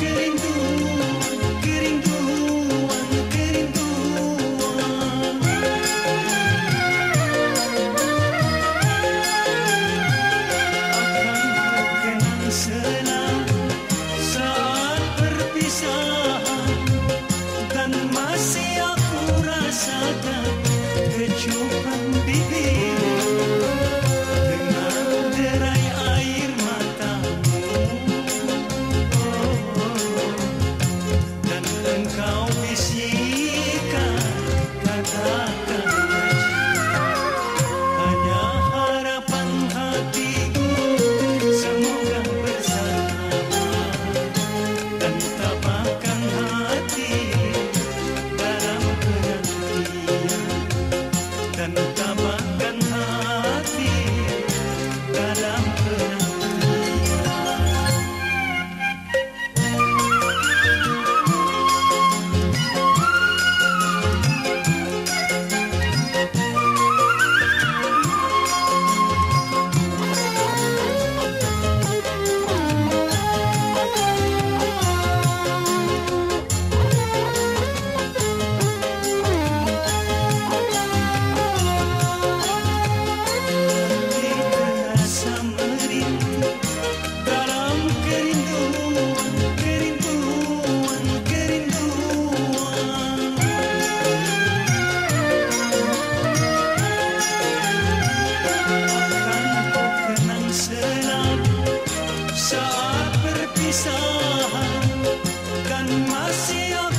dalam kan masih